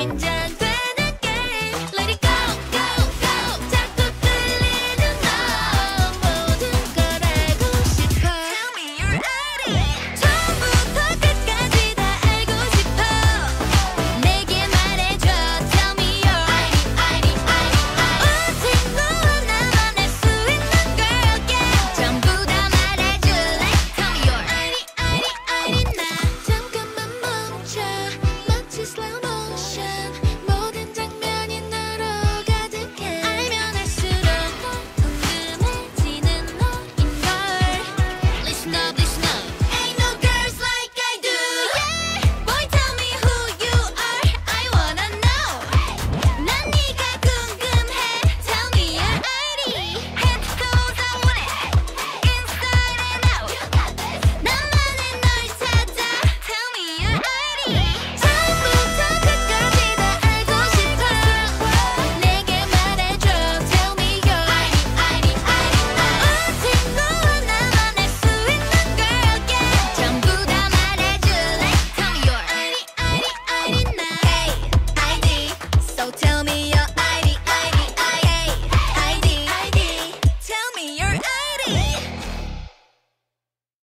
진짜